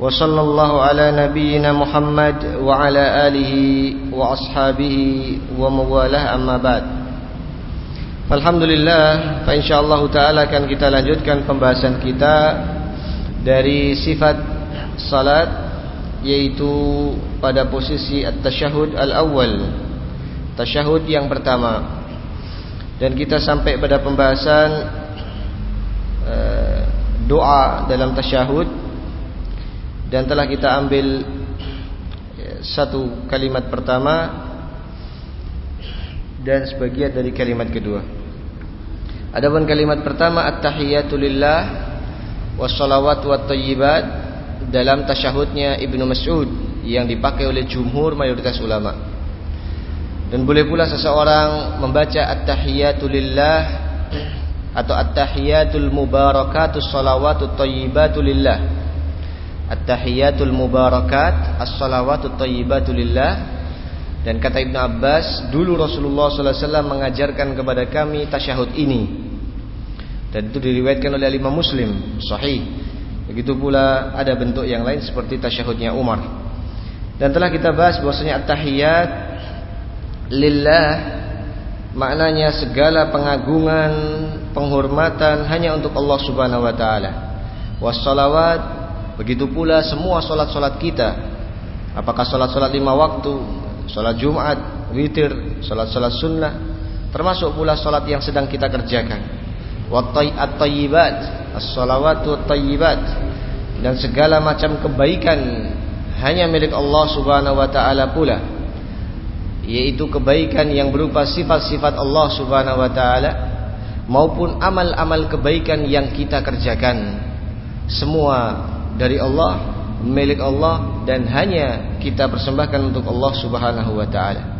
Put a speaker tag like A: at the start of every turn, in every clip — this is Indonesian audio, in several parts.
A: وصلى الله على نبينا محمد وعلى آله وأصحابه ومواله أما بعد Alhamdulillah Insyaallah ta'ala akan kita lanjutkan pembahasan kita Dari sifat salat Yaitu pada posisi At-Tashahud Al-Awwal Tashahud yang pertama Dan kita sampai pada pembahasan uh, Doa dalam Tashahud Dan telah kita ambil ya, Satu kalimat pertama dan sebagian dari kalimat kedua. Adapun kalimat pertama at-tahiyatu lillah wassalawatu wattayyibat dalam tasyahudnya Ibnu Mas'ud yang dipakai oleh jumhur mayoritas ulama. Dan boleh pula seseorang membaca at-tahiyatu lillah atau at-tahiyatul mubarakatus salawatut thayyibatu lillah. At-tahiyatul mubarakat as-salawatut thayyibatu lillah dan kata Ibnu Abbas, dulu Rasulullah SAW mengajarkan kepada kami tasyahud ini. Dan itu diriwayatkan oleh lima Muslim, sahih. Begitu pula ada bentuk yang lain seperti tasyahudnya Umar. Dan telah kita bahas bahwasanya at-tahiyat lillah maknanya segala pengagungan, penghormatan hanya untuk Allah Subhanahu wa taala. Wassalawat begitu pula semua salat-salat kita. Apakah salat-salat lima waktu, salat Jumat, witir, salat-salat sunnah, termasuk pula salat yang sedang kita kerjakan dan segala macam kebaikan hanya milik Allah Subhanahu wa taala pula yaitu kebaikan yang berupa sifat-sifat Allah Subhanahu wa taala maupun amal-amal kebaikan yang kita kerjakan semua dari Allah milik Allah dan hanya kita persembahkan untuk Allah Subhanahu wa taala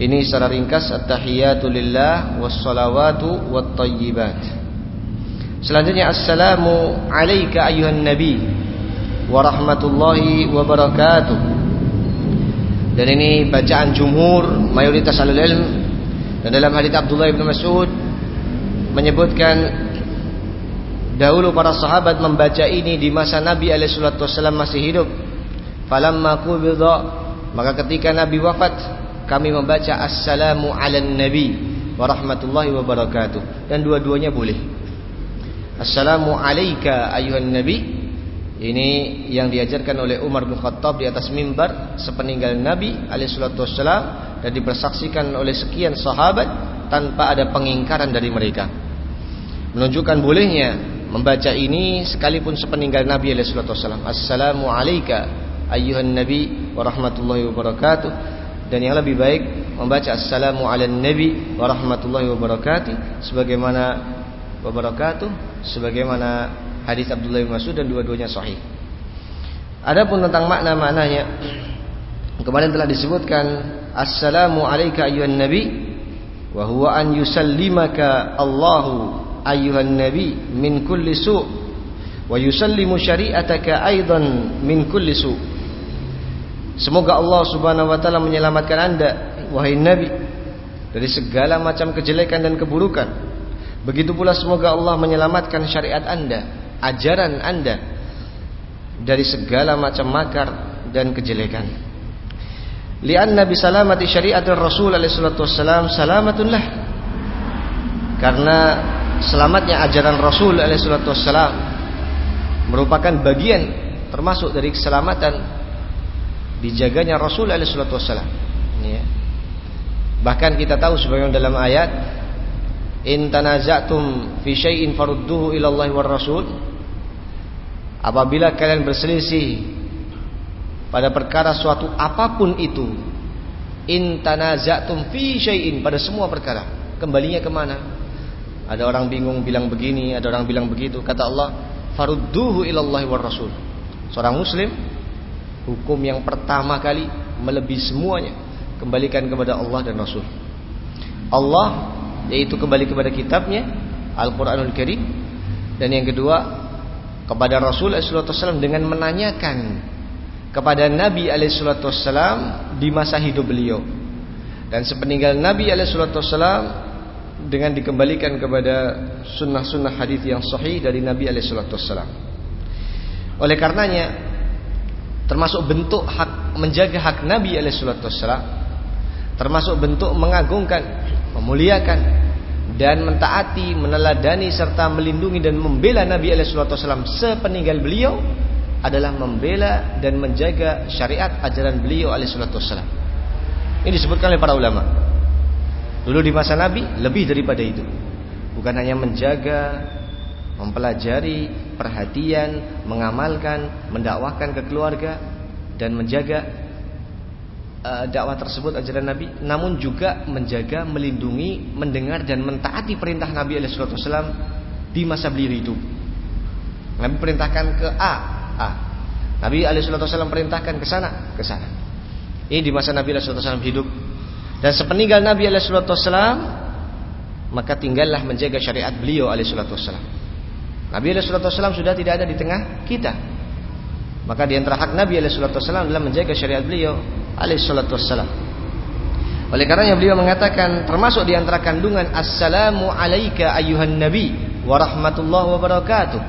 A: ini secara ringkas at-tahiyatu lillah wassalawatu wattayyibat. Selanjutnya assalamu alayka ayuhan nabi wa rahmatullahi wa barakatuh. Dan ini bacaan jumhur mayoritas alul ilm dan dalam hadis Abdullah bin Mas'ud menyebutkan dahulu para sahabat membaca ini di masa Nabi alaihi salatu wasallam masih hidup. Falamma qubida maka ketika Nabi wafat kami membaca assalamu ala nabi wa rahmatullahi wa barakatuh. Dan dua-duanya boleh. Assalamu alayka ayuhan nabi. Ini yang diajarkan oleh Umar bin Khattab di atas mimbar sepeninggal Nabi alaihi salatu wassalam dan dipersaksikan oleh sekian sahabat tanpa ada pengingkaran dari mereka. Menunjukkan bolehnya membaca ini sekalipun sepeninggal Nabi alaihi salatu wassalam. Assalamu alayka ayuhan nabi wa rahmatullahi wa barakatuh. Dan yang lebih baik membaca assalamu ala nabi wa rahmatullahi wa barakatuh. Sebagaimana wabarakatuh sebagaimana hadis Abdullah bin Mas'ud dan dua-duanya sahih. Adapun tentang makna-maknanya kemarin telah disebutkan assalamu alayka ayyuhan nabi wa huwa an yusallimaka Allahu ayyuhan nabi min kulli su' wa yusallimu syari'ataka aidan min kulli su' Semoga Allah Subhanahu wa taala menyelamatkan Anda wahai Nabi dari segala macam kejelekan dan keburukan. Begitu pula semoga Allah menyelamatkan syariat Anda, ajaran Anda dari segala macam makar dan kejelekan. Lianna bi salamati syariatir Rasul alaihi salatu wassalam salamatun lah. Karena selamatnya ajaran Rasul alaihi salatu wassalam merupakan bagian termasuk dari keselamatan dijaganya Rasul alaihi salatu wasallam. Ya. Bahkan kita tahu sebagaimana dalam ayat in tanaza'tum fi syai'in farudduhu ila Allah war Rasul. Apabila kalian berselisih pada perkara suatu apa pun itu, in tanaza'tum fi syai'in pada semua perkara, kembalinya ke mana? Ada orang bingung bilang begini, ada orang bilang begitu. Kata Allah, farudduhu ila Allah war Rasul. Seorang muslim Hukum yang pertama kali melebihi semuanya Kembalikan kepada Allah dan Rasul Allah yaitu kembali kepada kitabnya Al-Qur'anul Karim dan yang kedua kepada Rasul SAW dengan menanyakan kepada Nabi SAW di masa hidup beliau dan sepeninggal Nabi SAW dengan dikembalikan kepada sunnah-sunnah hadis yang sahih dari Nabi SAW. Oleh karenanya termasuk bentuk hak menjaga hak Nabi SAW termasuk bentuk mengagungkan, memuliakan dan mentaati, meneladani serta melindungi dan membela Nabi SAW sepeninggal beliau adalah membela dan menjaga syariat ajaran beliau SAW. Ini disebutkan oleh para ulama. Dulu di masa Nabi lebih daripada itu. Bukan hanya menjaga, mempelajari, perhatian, mengamalkan, mendakwahkan ke keluarga dan menjaga uh, dakwah tersebut ajaran Nabi, namun juga menjaga, melindungi, mendengar dan mentaati perintah Nabi SAW di masa beliau hidup. Nabi perintahkan ke A, A. Nabi SAW perintahkan ke sana, ke sana. Ini di masa Nabi SAW hidup dan sepeninggal Nabi SAW Maka tinggallah menjaga syariat beliau SAW Nabi SAW sudah tidak ada di tengah kita. Maka di antara hak Nabi SAW adalah menjaga syariat beliau SAW Oleh karenanya beliau mengatakan Termasuk di antara kandungan Assalamu alaika ayuhan nabi Warahmatullahi wabarakatuh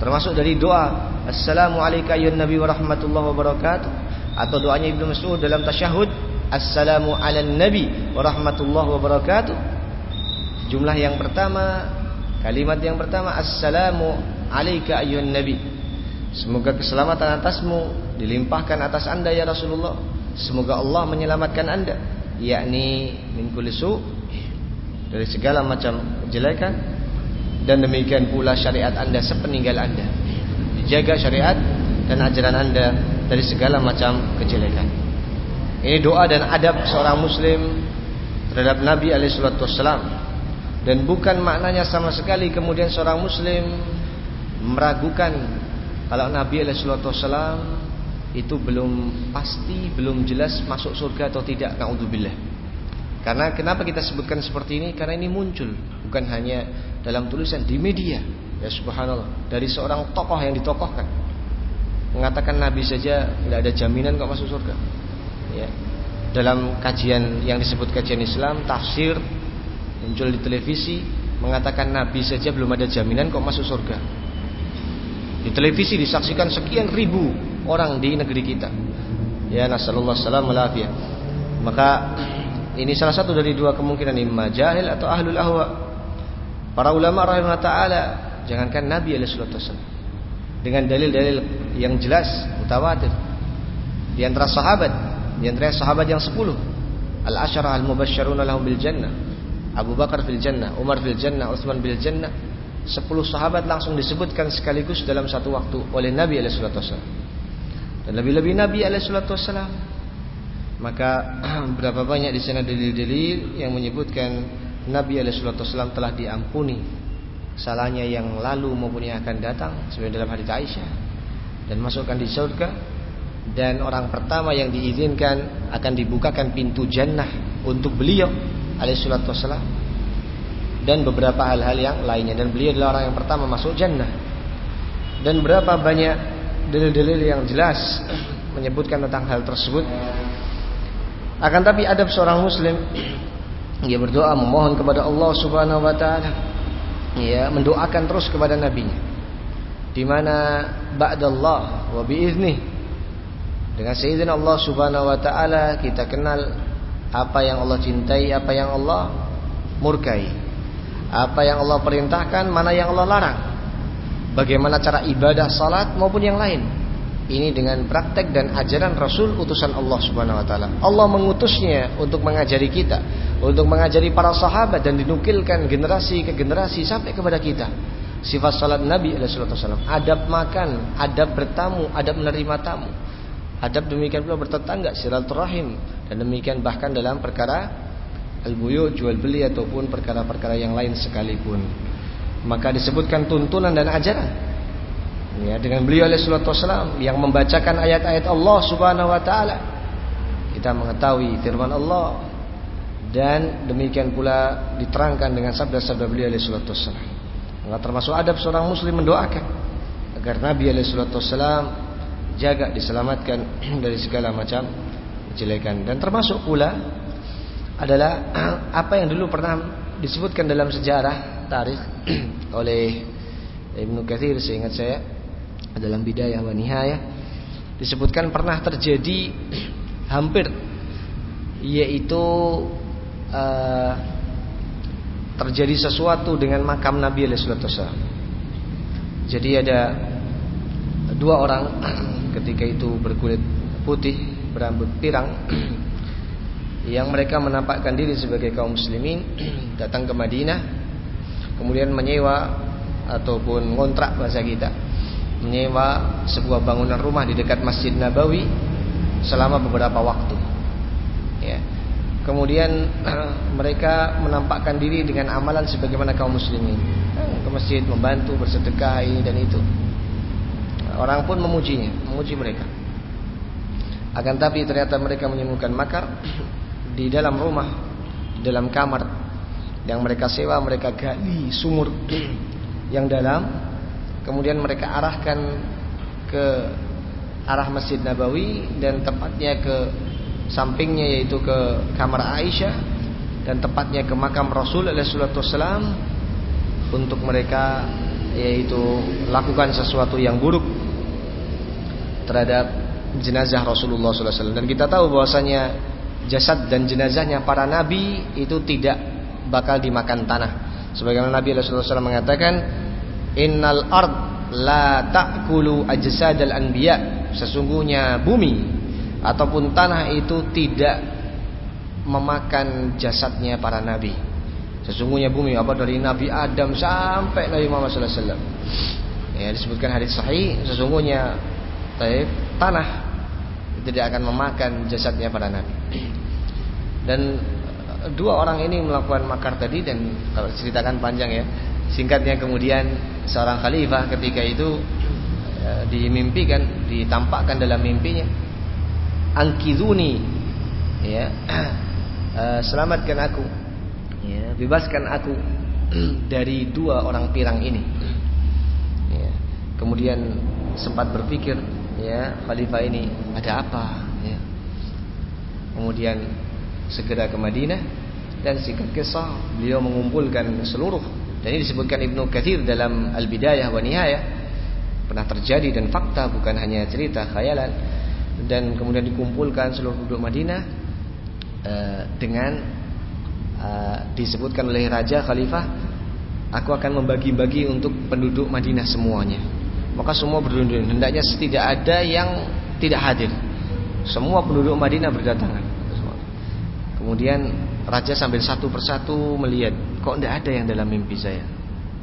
A: Termasuk dari doa Assalamu alaika ayuhan nabi warahmatullahi wabarakatuh Atau doanya Ibnu Mas'ud dalam tasyahud Assalamu ala nabi warahmatullahi wabarakatuh Jumlah yang pertama Kalimat yang pertama Assalamu alaika ayuhan nabi. Semoga keselamatan atasmu Dilimpahkan atas anda ya Rasulullah. Semoga Allah menyelamatkan anda Yakni min kulli Dari segala macam kejelekan. Dan demikian pula syariat anda sepeninggal anda. Dijaga syariat dan ajaran anda Dari segala macam kejelekan ini doa dan adab seorang muslim terhadap Nabi alaihissalam dan bukan maknanya sama sekali kemudian seorang muslim meragukan kalau Nabi alaihissalam itu belum pasti belum jelas masuk surga atau tidak naudzubillah. Karena kenapa kita sebutkan seperti ini? Karena ini muncul bukan hanya dalam tulisan di media. Ya subhanallah. Dari seorang tokoh yang ditokohkan. Mengatakan Nabi saja tidak ada jaminan kok masuk surga ya. dalam kajian yang disebut kajian Islam tafsir muncul di televisi mengatakan Nabi saja belum ada jaminan kok masuk surga. Di televisi disaksikan sekian ribu orang di negeri kita. Ya nasallallahu salam maka ini salah satu dari dua kemungkinan imma jahil atau ahlul ahwa. Para ulama rahimahullah taala jangankan Nabi alaihi dengan dalil-dalil yang jelas mutawatir. Di antara sahabat di antara sahabat yang sepuluh. Al-Asyara Al-Mubasyaruna lahum bil jannah. Abu Bakar fil jannah. Umar fil jannah. Utsman bil jannah. Sepuluh sahabat langsung disebutkan sekaligus dalam satu waktu oleh Nabi SAW Dan lebih-lebih Nabi SAW Maka berapa banyak di sana dalil-dalil yang menyebutkan Nabi SAW telah diampuni salahnya yang lalu maupun yang akan datang. Seperti dalam hadis Aisyah. Dan masukkan di surga dan orang pertama yang diizinkan akan dibukakan pintu jannah untuk beliau alaihissalatu wassalam dan beberapa hal-hal yang lainnya. Dan beliau adalah orang yang pertama masuk jannah. Dan berapa banyak dalil-dalil yang jelas menyebutkan tentang hal tersebut. Akan tapi adab seorang muslim dia berdoa memohon kepada Allah Subhanahu wa taala. Ya mendoakan terus kepada nabinya. Di mana ba'dallah wa biiznih dengan seizin Allah Subhanahu wa taala kita kenal apa yang Allah cintai, apa yang Allah murkai. Apa yang Allah perintahkan, mana yang Allah larang. Bagaimana cara ibadah salat maupun yang lain. Ini dengan praktek dan ajaran Rasul utusan Allah Subhanahu wa taala. Allah mengutusnya untuk mengajari kita, untuk mengajari para sahabat dan dinukilkan generasi ke generasi sampai kepada kita. Sifat salat Nabi alaihi wasallam, adab makan, adab bertamu, adab menerima tamu. Adab demikian pula bertetangga silaturahim dan demikian bahkan dalam perkara al-buyu jual beli ataupun perkara-perkara yang lain sekalipun. Maka disebutkan tuntunan dan ajaran. Ya, dengan beliau alaihi wasallam yang membacakan ayat-ayat Allah Subhanahu wa taala. Kita mengetahui firman Allah dan demikian pula diterangkan dengan sabda-sabda beliau alaihi salatu wassalam. termasuk adab seorang muslim mendoakan agar Nabi alaihi salatu wassalam jaga diselamatkan dari segala macam kejelekan dan termasuk pula adalah apa yang dulu pernah disebutkan dalam sejarah tarikh oleh Ibnu Katsir seingat saya dalam Bidayah wa Nihayah disebutkan pernah terjadi hampir yaitu uh, terjadi sesuatu dengan makam Nabi Wasallam. Jadi ada dua orang ketika itu berkulit putih, berambut pirang yang mereka menampakkan diri sebagai kaum muslimin datang ke Madinah kemudian menyewa ataupun ngontrak bahasa kita menyewa sebuah bangunan rumah di dekat Masjid Nabawi selama beberapa waktu ya Kemudian mereka menampakkan diri dengan amalan sebagaimana kaum muslimin. Ke masjid membantu, bersedekah dan itu. Orang pun memujinya, memuji mereka. Akan tapi ternyata mereka menemukan makar di dalam rumah, di dalam kamar yang mereka sewa, mereka gali sumur yang dalam. Kemudian mereka arahkan ke arah Masjid Nabawi dan tepatnya ke sampingnya yaitu ke kamar Aisyah dan tepatnya ke makam Rasul Wasallam untuk mereka yaitu lakukan sesuatu yang buruk terhadap jenazah Rasulullah SAW dan kita tahu bahwasanya jasad dan jenazahnya para nabi itu tidak bakal dimakan tanah. Sebagaimana Nabi SAW mengatakan innal ard la ta'kulu ajsadal anbiya. Sesungguhnya bumi ataupun tanah itu tidak memakan jasadnya para nabi. Sesungguhnya bumi apa? Dari Nabi Adam sampai Nabi Muhammad SAW. Ya disebutkan hadis sahih. Sesungguhnya taib, tanah tidak akan memakan jasadnya para nabi. Dan dua orang ini melakukan makar tadi dan kalau ceritakan panjang ya. Singkatnya kemudian seorang khalifah ketika itu ya, dimimpikan, ditampakkan dalam mimpinya angkizuni ya uh, selamatkan aku ya bebaskan aku dari dua orang pirang ini ya. kemudian sempat berpikir ya khalifah ini ada apa? Ya. Kemudian segera ke Madinah dan singkat kisah beliau mengumpulkan seluruh dan ini disebutkan Ibnu Katsir dalam Al-Bidayah wa Nihayah. Pernah terjadi dan fakta bukan hanya cerita khayalan. Dan kemudian dikumpulkan seluruh penduduk Madinah uh, dengan uh, disebutkan oleh raja khalifah aku akan membagi-bagi untuk penduduk Madinah semuanya maka semua berdundun hendaknya tidak ada yang tidak hadir. Semua penduduk Madinah berdatangan. Kemudian raja sambil satu persatu melihat kok tidak ada yang dalam mimpi saya?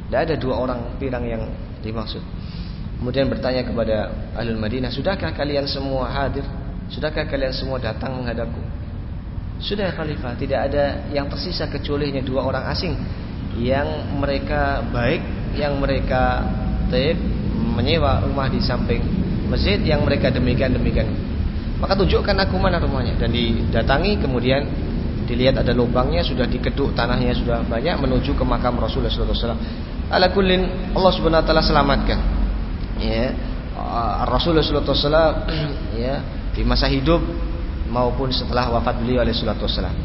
A: Tidak ada dua orang pirang yang dimaksud. Kemudian bertanya kepada Ahlul Madinah, "Sudahkah kalian semua hadir? Sudahkah kalian semua datang menghadapku?" Sudah khalifah, tidak ada yang tersisa kecuali hanya dua orang asing. Yang mereka baik, yang mereka taib menyewa rumah di samping masjid yang mereka demikian demikian. Maka tunjukkan aku mana rumahnya dan didatangi kemudian dilihat ada lubangnya sudah dikeduk tanahnya sudah banyak menuju ke makam Rasulullah SAW. Ala kullin Allah Subhanahu wa taala selamatkan ya Rasulullah SAW ya di masa hidup maupun setelah wafat beliau alaihi salatu wasallam.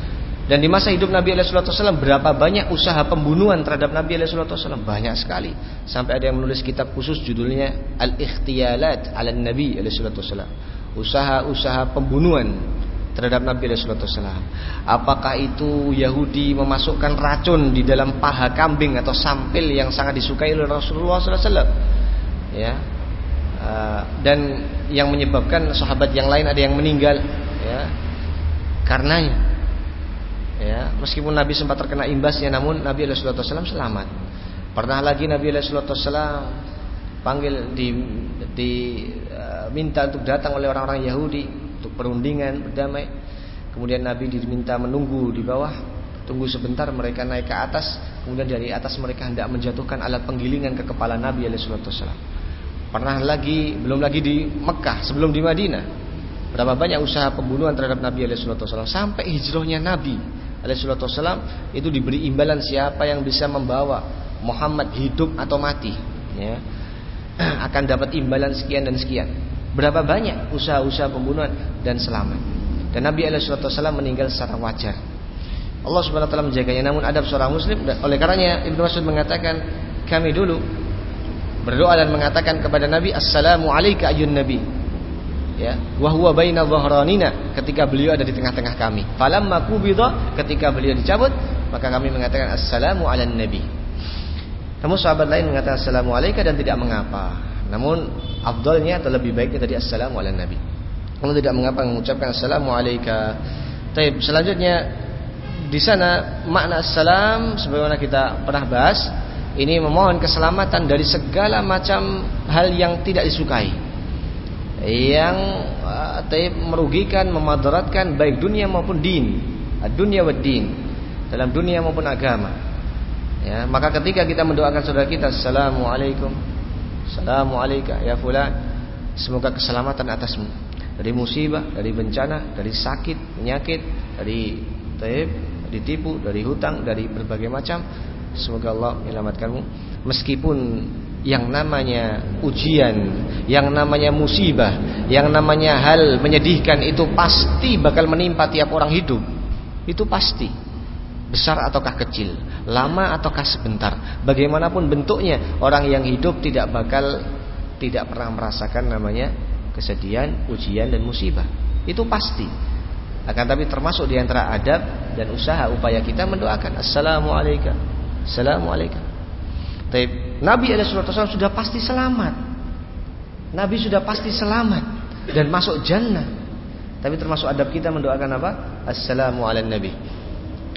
A: Dan di masa hidup Nabi wasallam berapa banyak usaha pembunuhan terhadap Nabi wasallam? Banyak sekali. Sampai ada yang menulis kitab khusus judulnya Al-Ikhtiyalat 'ala Nabi wasallam. Usaha-usaha pembunuhan terhadap Nabi wasallam. Apakah itu Yahudi memasukkan racun di dalam paha kambing atau sampil yang sangat disukai oleh Rasulullah wasallam? ya uh, dan yang menyebabkan sahabat yang lain ada yang meninggal ya karenanya ya meskipun Nabi sempat terkena imbasnya namun Nabi Alaihi Wasallam selamat. Pernah lagi Nabi Alaihi Wasallam panggil di diminta uh, untuk datang oleh orang-orang Yahudi untuk perundingan berdamai. Kemudian Nabi diminta menunggu di bawah tunggu sebentar mereka naik ke atas kemudian dari atas mereka hendak menjatuhkan alat penggilingan ke kepala Nabi Alaihi Wasallam Pernah lagi, belum lagi di Mekah, sebelum di Madinah. Berapa banyak usaha pembunuhan terhadap Nabi SAW sampai hijrahnya Nabi Alaihissalam itu diberi imbalan siapa yang bisa membawa Muhammad hidup atau mati, ya, akan dapat imbalan sekian dan sekian. Berapa banyak usaha-usaha pembunuhan dan selamat. Dan Nabi Alaihissalam meninggal secara wajar. Allah Subhanahu Wa Taala menjaganya. Namun adab seorang Muslim. Oleh karenanya Ibnu Mas'ud mengatakan kami dulu berdoa dan mengatakan kepada Nabi Assalamu alayka ayun Nabi ya. Wa huwa baina dhahranina ketika beliau ada di tengah-tengah kami. Falamma qubida ketika beliau dicabut maka kami mengatakan assalamu ala nabi. Namun sahabat lain mengatakan assalamu alayka dan tidak mengapa. Namun afdalnya atau lebih baiknya tadi assalamu ala nabi. Tidak mengapa mengucapkan assalamu alayka Taib selanjutnya di sana makna assalam sebagaimana kita pernah bahas ini memohon keselamatan dari segala macam hal yang tidak disukai yang uh, merugikan, memadaratkan baik dunia maupun din, dunia wa din, dalam dunia maupun agama. Ya, maka ketika kita mendoakan saudara kita, Assalamualaikum, Assalamualaikum ya fulan, semoga keselamatan atasmu. Dari musibah, dari bencana, dari sakit, penyakit, dari taib, ditipu, dari hutang, dari berbagai macam. Semoga Allah menyelamatkanmu. Meskipun yang namanya ujian, yang namanya musibah, yang namanya hal menyedihkan itu pasti bakal menimpa tiap orang hidup. Itu pasti. Besar ataukah kecil, lama ataukah sebentar, bagaimanapun bentuknya, orang yang hidup tidak bakal tidak pernah merasakan namanya kesedihan, ujian dan musibah. Itu pasti. Akan tapi termasuk di antara adab dan usaha upaya kita mendoakan assalamualaikum. Assalamualaikum. Taib Nabi SAW sudah pasti selamat. Nabi sudah pasti selamat dan masuk jannah. Tapi termasuk adab kita mendoakan apa? Assalamu ala nabi.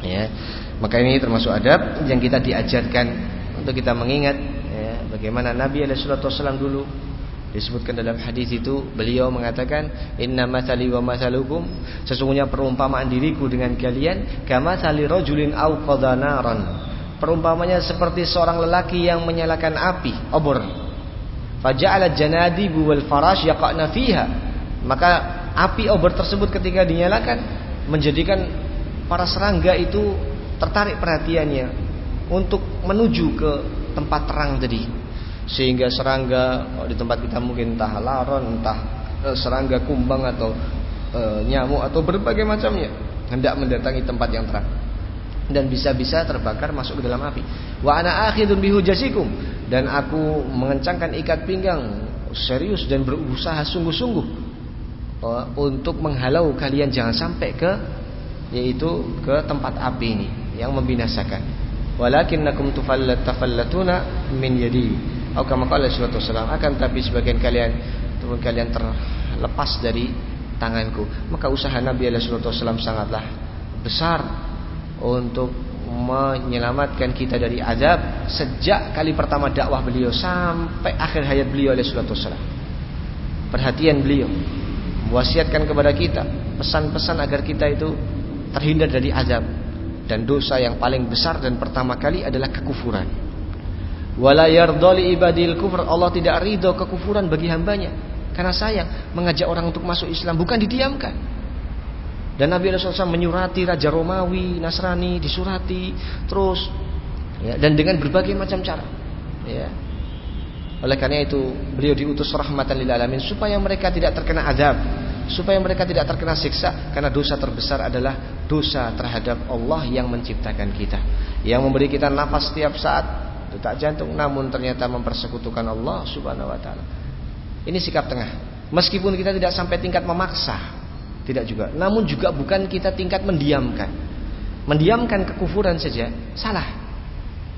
A: Ya. Maka ini termasuk adab yang kita diajarkan untuk kita mengingat ya, bagaimana Nabi SAW dulu disebutkan dalam hadis itu beliau mengatakan inna mathali wa mathalukum sesungguhnya perumpamaan diriku dengan kalian kama thali rajulin au qadanaran Perumpamanya seperti seorang lelaki yang menyalakan api, obor. Faja'ala janadibu wal farash yaqa'na fiha. Maka api obor tersebut ketika dinyalakan menjadikan para serangga itu tertarik perhatiannya untuk menuju ke tempat terang tadi. Sehingga serangga di tempat kita mungkin entah laron, entah eh, serangga kumbang atau e, nyamuk atau berbagai macamnya hendak mendatangi tempat yang terang dan bisa-bisa terbakar masuk ke dalam api. Wa ana akhidun bihujasikum dan aku mengencangkan ikat pinggang serius dan berusaha sungguh-sungguh uh, untuk menghalau kalian jangan sampai ke yaitu ke tempat api ini yang membinasakan. Walakinnakum tufallatuna min yadi. Atau kama qala sallallahu akan tapi sebagian kalian turun kalian terlepas dari tanganku. Maka usaha Nabi alaihi sangatlah besar untuk menyelamatkan kita dari azab sejak kali pertama dakwah beliau sampai akhir hayat beliau oleh salatu wasallam. Perhatian beliau mewasiatkan kepada kita pesan-pesan agar kita itu terhindar dari azab dan dosa yang paling besar dan pertama kali adalah kekufuran. Wala yardali ibadil kufur Allah tidak ridho kekufuran bagi hambanya karena sayang mengajak orang untuk masuk Islam bukan didiamkan dan Nabi SAW menyurati Raja Romawi, Nasrani, disurati terus ya, dan dengan berbagai macam cara. Ya. Oleh karena itu beliau diutus rahmatan lil alamin supaya mereka tidak terkena azab, supaya mereka tidak terkena siksa karena dosa terbesar adalah dosa terhadap Allah yang menciptakan kita, yang memberi kita nafas setiap saat, detak jantung namun ternyata mempersekutukan Allah Subhanahu wa taala. Ini sikap tengah. Meskipun kita tidak sampai tingkat memaksa, tidak juga. Namun juga bukan kita tingkat mendiamkan. Mendiamkan kekufuran saja salah.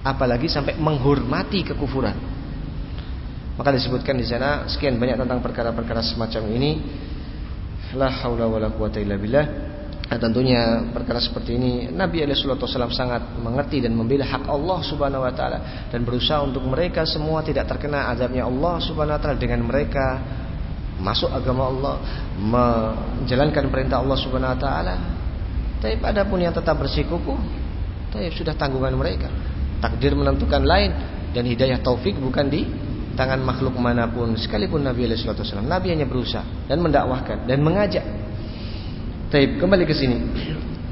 A: Apalagi sampai menghormati kekufuran. Maka disebutkan di sana sekian banyak tentang perkara-perkara semacam ini. La haula wala quwata illa billah. Nah, tentunya perkara seperti ini Nabi Alaihissalam sangat mengerti dan membela hak Allah Subhanahu Wa Taala dan berusaha untuk mereka semua tidak terkena azabnya Allah Subhanahu Wa Taala dengan mereka masuk agama Allah, menjalankan perintah Allah Subhanahu wa taala. Tapi pun yang tetap bersikukuh, tapi sudah tanggungan mereka. Takdir menentukan lain dan hidayah taufik bukan di tangan makhluk manapun sekalipun Nabi alaihi wasallam. Nabi hanya berusaha dan mendakwahkan dan mengajak. Taib kembali ke sini.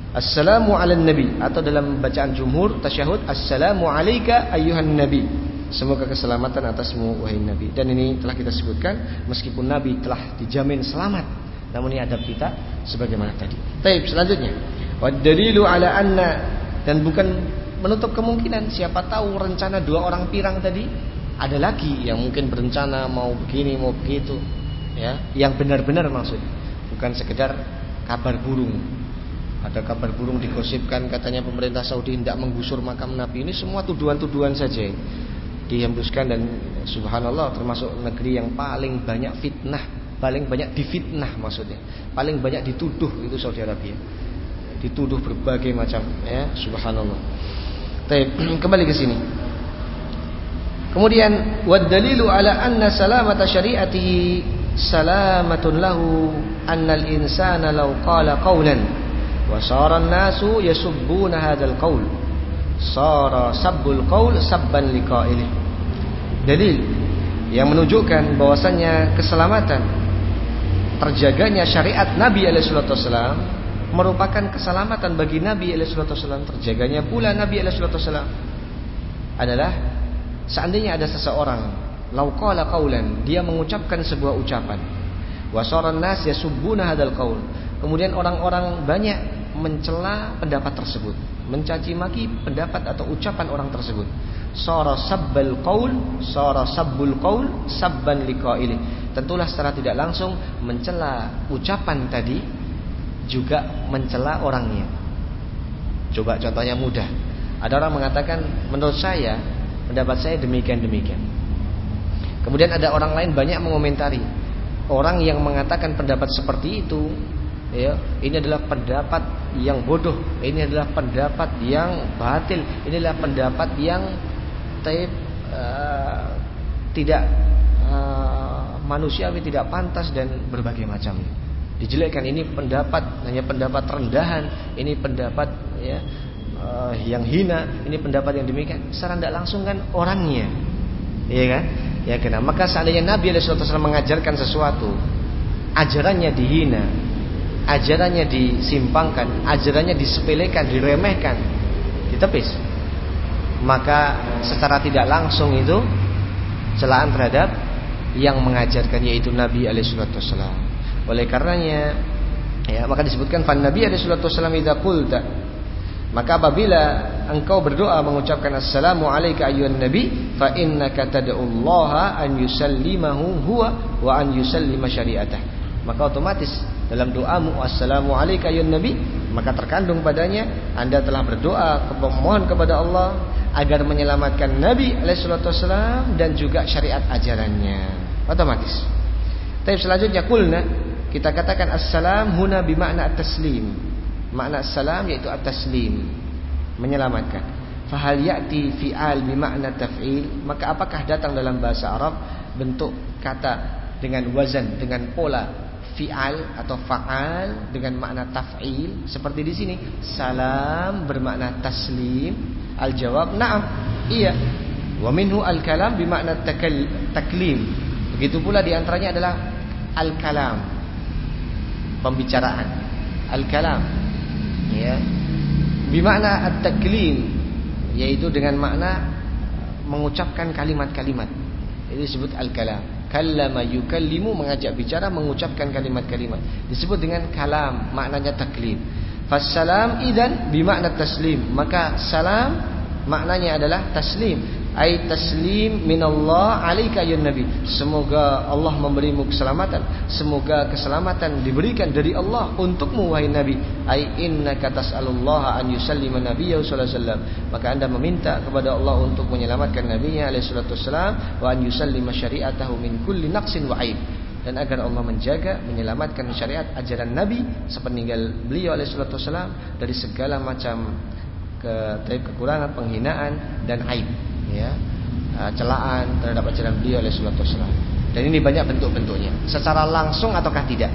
A: Assalamu ala nabi atau dalam bacaan jumhur tasyahud Assalamu alayka ayyuhan nabi. Semoga keselamatan atasmu wahai nabi. Dan ini telah kita sebutkan meskipun nabi telah dijamin selamat, namun ini adab kita sebagaimana tadi. Baik, selanjutnya. Wa dalilu ala anna dan bukan menutup kemungkinan siapa tahu rencana dua orang pirang tadi ada lagi yang mungkin berencana mau begini mau begitu ya yang benar-benar maksud bukan sekedar kabar burung ada kabar burung digosipkan katanya pemerintah Saudi tidak menggusur makam Nabi ini semua tuduhan-tuduhan saja dihembuskan dan subhanallah termasuk negeri yang paling banyak fitnah paling banyak difitnah maksudnya. Paling banyak dituduh itu Saudi Arabia. Dituduh berbagai macam ya subhanallah. Taip, kembali ke sini. Kemudian wadalilu ala anna salamata syariati salamatun lahu annal insana law qala qawlan wa saran nasu yasubbuna hadzal qawl sara sabbul qaul sabban liqaili. Dalil yang menunjukkan bahwasanya keselamatan terjaganya syariat Nabi alaihi Wasallam merupakan keselamatan bagi Nabi alaihi Wasallam terjaganya pula Nabi alaihi Wasallam adalah seandainya ada seseorang lauqala qaulan dia mengucapkan sebuah ucapan. Wasaran nas yasubbuna hadal qaul. Kemudian orang-orang banyak mencela pendapat tersebut, mencaci maki pendapat atau ucapan orang tersebut. Sara sabbal qaul, sara sabbul qaul sabban liqaili. Tentulah secara tidak langsung mencela ucapan tadi juga mencela orangnya. Coba contohnya mudah. Ada orang mengatakan menurut saya pendapat saya demikian demikian. Kemudian ada orang lain banyak mengomentari orang yang mengatakan pendapat seperti itu ya ini adalah pendapat yang bodoh. Ini adalah pendapat yang batil. Ini adalah pendapat yang taib, uh, tidak uh, manusiawi tidak pantas dan berbagai macam. Dijelekkan. Ini pendapat hanya pendapat rendahan. Ini pendapat ya uh, yang hina. Ini pendapat yang demikian. Secara tidak langsung kan orangnya. Iya kan? Ya kenapa maka seandainya Nabi SAW mengajarkan sesuatu ajarannya dihina ajarannya disimpangkan, ajarannya disepelekan, diremehkan, ditepis. Maka secara tidak langsung itu celaan terhadap yang mengajarkan yaitu Nabi alaihissalam. Oleh karenanya ya maka disebutkan fan Nabi alaihissalam idza qulta maka apabila engkau berdoa mengucapkan assalamu alayka ayyuhan nabi fa innaka tad'ullaha an yusallimahu huwa wa an yusallima syari'atah maka otomatis dalam doamu assalamu alayka ya nabi maka terkandung padanya anda telah berdoa memohon kepada Allah agar menyelamatkan Nabi alaihissalam dan juga syariat ajarannya. Otomatis. Tapi selanjutnya kulna kita katakan assalam huna bimakna at-taslim. Makna assalam yaitu at-taslim menyelamatkan. Fahal ya'ti fi'al bimakna taf'il? Maka apakah datang dalam bahasa Arab bentuk kata dengan wazan dengan pola fi'al atau fa'al dengan makna taf'il seperti di sini. Salam bermakna taslim. Al jawab na'am. Iya. Wa minhu al kalam bermakna taklim. Begitu pula di antaranya adalah al kalam pembicaraan. Al kalam ya. Bermakna at taklim yaitu dengan makna mengucapkan kalimat-kalimat. Itu disebut al kalam kallama yukallimu mengajak bicara mengucapkan kalimat-kalimat. Disebut dengan kalam maknanya taklim fassalam idan bimakna taslim. Maka salam maknanya adalah taslim ay taslim minallah alaika ya nabi. Semoga Allah memberimu keselamatan. Semoga keselamatan diberikan dari Allah untukmu wahai nabi. Ay innaka tas'alullaha an yusallima nabiyyu sallallahu alaihi wasallam. Maka anda meminta kepada Allah untuk menyelamatkan nabinya alaihi salatu wasallam wa an yusallima syari'atahu min kulli naqsin wa aib. Dan agar Allah menjaga menyelamatkan syariat ajaran Nabi sepeninggal beliau alaihi salatu wasallam dari segala macam ke kekurangan, penghinaan dan aib ya uh, celaan terhadap ajaran beliau oleh Rasulullah SAW. Dan ini banyak bentuk-bentuknya. Secara langsung ataukah tidak?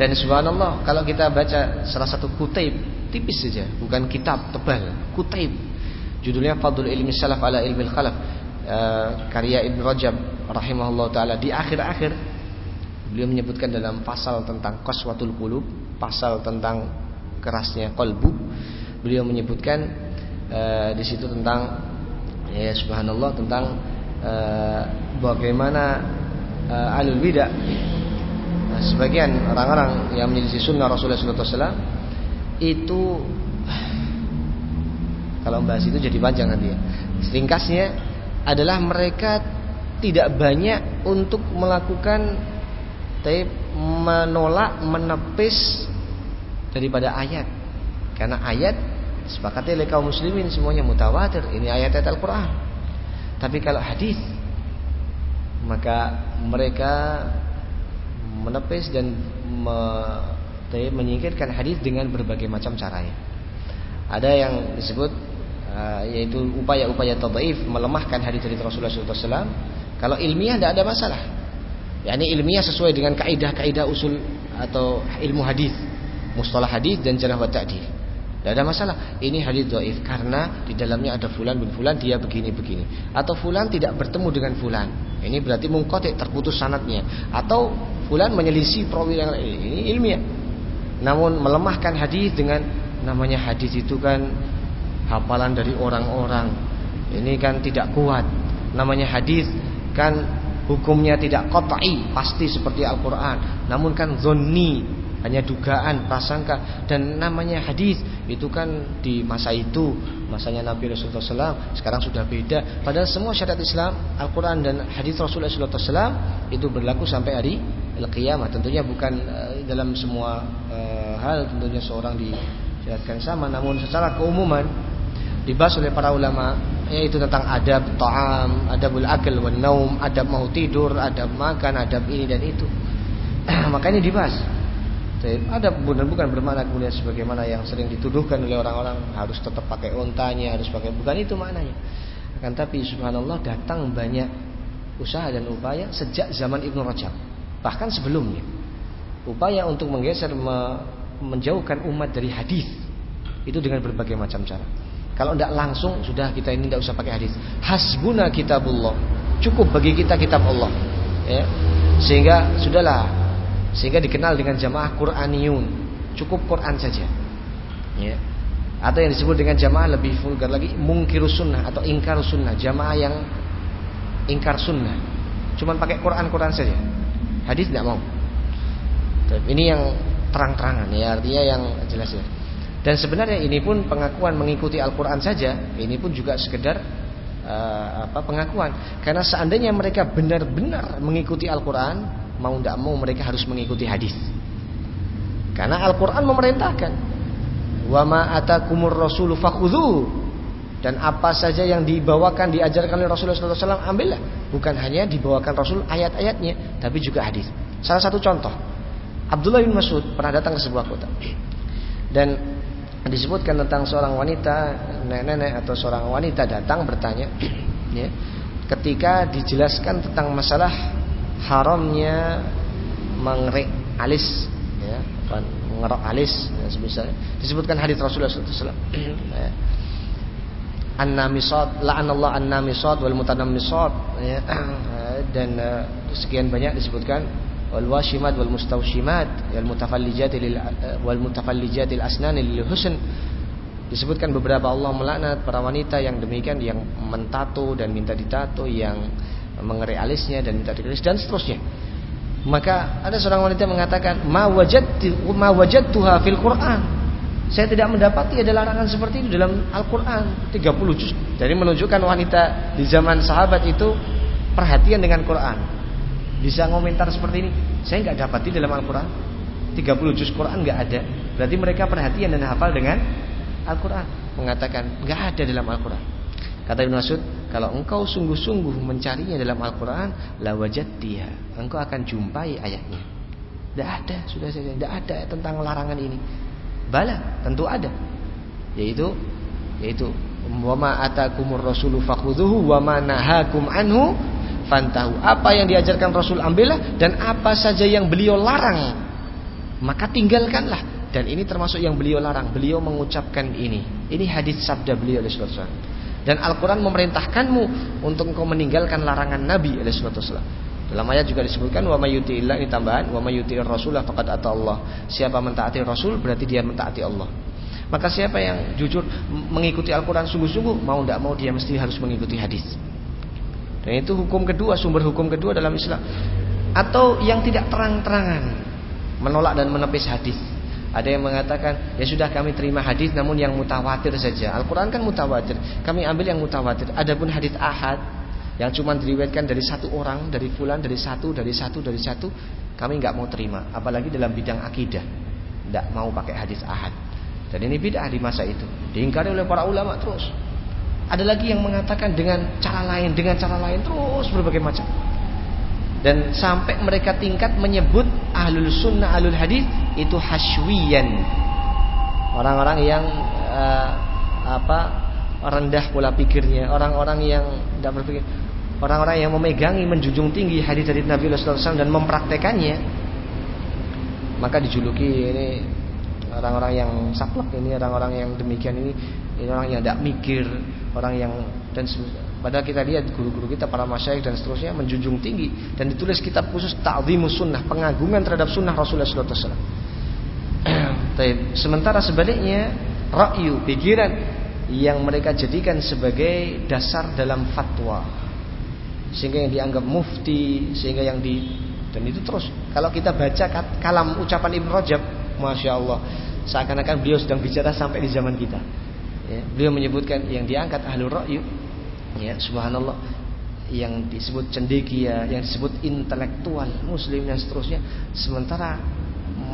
A: Dan subhanallah kalau kita baca salah satu kutaib tipis saja, bukan kitab tebal, kutaib. Judulnya Fadul Ilmi Salaf ala Ilmi Khalaf. Uh, karya Ibn Rajab rahimahullah taala di akhir-akhir beliau menyebutkan dalam pasal tentang qaswatul qulub, pasal tentang kerasnya kolbu beliau menyebutkan uh, di situ tentang ya subhanallah tentang uh, bagaimana uh, alul bidah nah, sebagian orang-orang yang menjadi sunnah Rasulullah SAW itu kalau membahas itu jadi panjang nanti ya. Ringkasnya adalah mereka tidak banyak untuk melakukan tapi menolak menepis daripada ayat. Karena ayat sepakatnya oleh kaum muslimin semuanya mutawatir. Ini ayat-ayat Al-Qur'an. Tapi kalau hadis maka mereka menepis dan me, menyingkirkan hadis dengan berbagai macam caranya. Ada yang disebut uh, yaitu upaya-upaya tadhaif melemahkan hadis dari Rasulullah SAW. Kalau ilmiah tidak ada masalah. Ya, ini ilmiah sesuai dengan kaidah-kaidah usul atau ilmu hadis, mustalah hadis dan jarh wa ta'dil. Tidak ada masalah. Ini hadis dhaif karena di dalamnya ada fulan bin fulan dia begini-begini. Atau fulan tidak bertemu dengan fulan. Ini berarti mungkotik terputus sanatnya. Atau fulan menyelisih perawi yang ini ilmiah. Namun melemahkan hadis dengan namanya hadis itu kan hafalan dari orang-orang. Ini kan tidak kuat. Namanya hadis kan hukumnya tidak qat'i, pasti seperti Al-Qur'an. Namun kan zonni, hanya dugaan, prasangka dan namanya hadis itu kan di masa itu, masanya Nabi Rasulullah SAW sekarang sudah beda. Padahal semua syariat Islam, Al-Qur'an dan hadis Rasulullah SAW itu berlaku sampai hari al-qiyamah. Tentunya bukan uh, dalam semua uh, hal tentunya seorang disyariatkan sama, namun secara keumuman dibahas oleh para ulama yaitu tentang adab ta'am, adabul akal wan naum, adab mau tidur, adab makan, adab ini dan itu. Makanya dibahas. Adab bukan bukan bermakna kemudian sebagaimana yang sering dituduhkan oleh orang-orang harus tetap pakai ontanya, harus pakai bukan itu maknanya. Akan tapi subhanallah datang banyak usaha dan upaya sejak zaman Ibnu Rajab. Bahkan sebelumnya. Upaya untuk menggeser me, menjauhkan umat dari hadis itu dengan berbagai macam cara. Kalau tidak langsung sudah kita ini tidak usah pakai hadis. Hasbuna kitabullah. Cukup bagi kita kitab Allah. Ya. Sehingga sudahlah. Sehingga dikenal dengan jamaah Qur'aniyun. Cukup Quran saja. Ya. Atau yang disebut dengan jamaah lebih vulgar lagi mungkirus sunnah atau ingkar sunnah. Jamaah yang ingkar sunnah. Cuman pakai Quran-Quran saja. Hadis tidak mau. Ini yang terang-terangan ya artinya yang jelas ya. Dan sebenarnya ini pun pengakuan mengikuti Al-Quran saja, ini pun juga sekedar uh, apa pengakuan. Karena seandainya mereka benar-benar mengikuti Al-Quran, mau tidak mau mereka harus mengikuti hadis. Karena Al-Quran memerintahkan, wa ma atakumur rasulu fakhudhu dan apa saja yang dibawakan diajarkan oleh Rasulullah SAW ambillah. Bukan hanya dibawakan Rasul ayat-ayatnya, tapi juga hadis. Salah satu contoh, Abdullah bin Mas'ud pernah datang ke sebuah kota dan disebutkan tentang seorang wanita nenek-nenek atau seorang wanita datang bertanya ya, ketika dijelaskan tentang masalah haramnya mengerik alis ya, mengerok alis ya, misalnya disebutkan hadis Rasulullah SAW ya. An-namisat la'anallah an-namisat wal mutanammisat ya, dan uh, sekian banyak disebutkan. Wal washimat wal mustawshimat wal mutafallijat lil wal mutafallijat al asnan lil husn. Disebutkan beberapa Allah melaknat para wanita yang demikian yang mentato dan minta ditato yang mengerik alisnya dan minta dikeris dan seterusnya maka ada seorang wanita mengatakan ma wajadtu ma wajadtuha fil Quran saya tidak mendapati ada larangan seperti itu dalam Al-Quran 30 juz jadi menunjukkan wanita di zaman sahabat itu perhatian dengan Quran bisa ngomentar seperti ini. Saya nggak dapat di dalam Al-Quran. 30 juz Quran nggak ada. Berarti mereka perhatian dan hafal dengan Al-Quran. Mengatakan nggak ada dalam Al-Quran. Kata Ibn Masud, kalau engkau sungguh-sungguh mencarinya dalam Al-Quran, la dia, engkau akan jumpai ayatnya. Tidak ada, sudah saja, tidak ada tentang larangan ini. Bala, tentu ada. Yaitu, yaitu, wama atakumur rasulu fakhuduhu, wama nahakum anhu fantahu. Apa yang diajarkan Rasul ambillah dan apa saja yang beliau larang maka tinggalkanlah. Dan ini termasuk yang beliau larang. Beliau mengucapkan ini. Ini hadis sabda beliau oleh Dan Al-Quran memerintahkanmu untuk engkau meninggalkan larangan Nabi alaihi Dalam ayat juga disebutkan wa may illa ini tambahan wa may yuti'ir rasulah faqad ata Allah. Siapa mentaati Rasul berarti dia mentaati Allah. Maka siapa yang jujur mengikuti Al-Qur'an sungguh-sungguh mau tidak mau dia mesti harus mengikuti hadis. Dan itu hukum kedua, sumber hukum kedua dalam Islam. Atau yang tidak terang-terangan menolak dan menepis hadis. Ada yang mengatakan ya sudah kami terima hadis namun yang mutawatir saja. Al-Qur'an kan mutawatir. Kami ambil yang mutawatir. Adapun hadis ahad yang cuma diriwayatkan dari satu orang, dari fulan, dari satu, dari satu, dari satu, kami nggak mau terima. Apalagi dalam bidang akidah, nggak mau pakai hadis ahad. Dan ini bid'ah di masa itu, diingkari oleh para ulama terus. Ada lagi yang mengatakan dengan cara lain, dengan cara lain terus berbagai macam. Dan sampai mereka tingkat menyebut ahlul sunnah, ahlul hadis itu haswiyan. Orang-orang yang uh, apa rendah pola pikirnya, orang-orang yang tidak berpikir. Orang-orang yang memegangi menjunjung tinggi hadis dari Nabi SAW dan mempraktekannya maka dijuluki ini orang-orang yang saklek. Ini orang-orang yang demikian ini ini orang yang tidak mikir orang yang dan padahal kita lihat guru-guru kita para masyayikh dan seterusnya menjunjung tinggi dan ditulis kitab khusus ta'zimus sunnah pengagungan terhadap sunnah Rasulullah SAW sementara sebaliknya rakyu pikiran yang mereka jadikan sebagai dasar dalam fatwa. Sehingga yang dianggap mufti sehingga yang di dan itu terus. Kalau kita baca kalam ucapan Ibn Rajab masya Allah seakan-akan beliau sedang bicara sampai di zaman kita. Ya, beliau menyebutkan yang diangkat ahlul ra'yu ya subhanallah yang disebut cendekia yang disebut intelektual muslim dan seterusnya sementara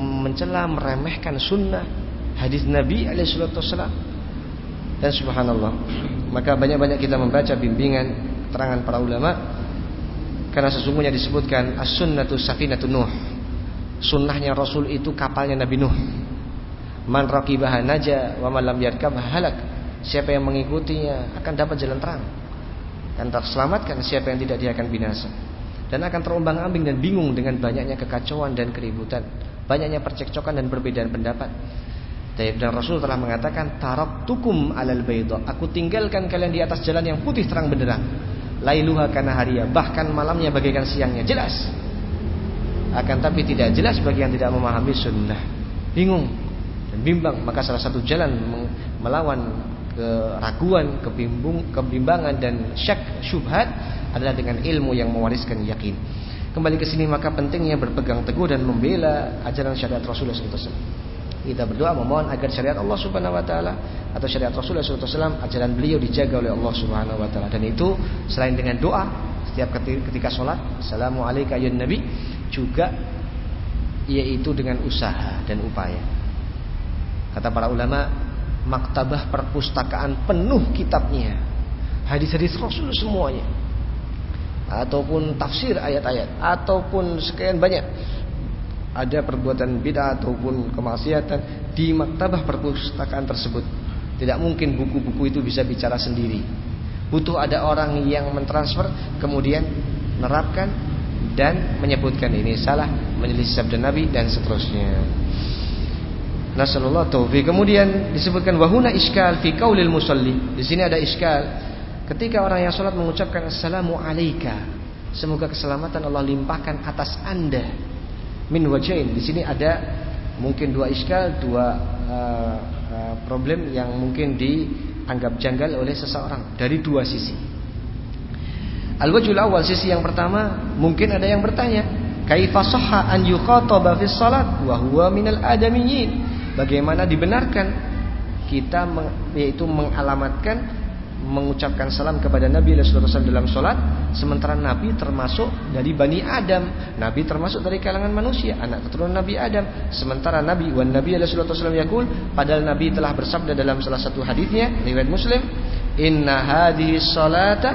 A: mencela meremehkan sunnah hadis Nabi alaihissalam dan subhanallah maka banyak-banyak kita membaca bimbingan keterangan para ulama karena sesungguhnya disebutkan as-sunnatu safinatun Nuh. Sunnahnya Rasul itu kapalnya Nabi Nuh. Man raqibaha naja wa man lam halak. Siapa yang mengikutinya akan dapat jalan terang. Dan terselamatkan siapa yang tidak dia akan binasa. Dan akan terombang-ambing dan bingung dengan banyaknya kekacauan dan keributan, banyaknya percekcokan dan perbedaan pendapat. Dan Rasul telah mengatakan tarok tukum alal baydo. Aku tinggalkan kalian di atas jalan yang putih terang benderang lailuha kana haria bahkan malamnya bagaikan siangnya jelas akan tapi tidak jelas bagi yang tidak memahami sunnah bingung dan bimbang maka salah satu jalan melawan keraguan kebimbung kebimbangan dan syak syubhat adalah dengan ilmu yang mewariskan yakin. Kembali ke sini maka pentingnya berpegang teguh dan membela ajaran syariat Rasulullah SAW kita berdoa memohon agar syariat Allah Subhanahu wa taala atau syariat Rasulullah SAW ajaran beliau dijaga oleh Allah Subhanahu wa taala. Dan itu selain dengan doa setiap ketika sholat Assalamualaikum ya Nabi juga yaitu dengan usaha dan upaya. Kata para ulama maktabah perpustakaan penuh kitabnya hadis-hadis Rasul semuanya ataupun tafsir ayat-ayat ataupun sekian banyak ada perbuatan bid'ah ataupun kemaksiatan di maktabah perpustakaan tersebut. Tidak mungkin buku-buku itu bisa bicara sendiri. Butuh ada orang yang mentransfer kemudian menerapkan dan menyebutkan ini salah, menyelisih sabda Nabi dan seterusnya. Nasallallahu taufiq. Kemudian disebutkan wahuna iskal fi qaulil musalli. Di sini ada iskal ketika orang yang sholat mengucapkan assalamu alayka. Semoga keselamatan Allah limpahkan atas Anda min wajain. Di sini ada mungkin dua iskal, dua uh, uh, problem yang mungkin dianggap janggal oleh seseorang dari dua sisi. Al-wajhul awal sisi yang pertama mungkin ada yang bertanya, kaifa sahha an yukhataba fi salat wa huwa minal adamiyyin? Bagaimana dibenarkan? Kita yaitu mengalamatkan mengucapkan salam kepada Nabi SAW dalam sholat sementara Nabi termasuk dari Bani Adam. Nabi termasuk dari kalangan manusia anak keturunan Nabi Adam. Sementara Nabi wan Nabi SAW yakul padahal Nabi telah bersabda dalam salah satu hadisnya riwayat Muslim inna hadhihi salata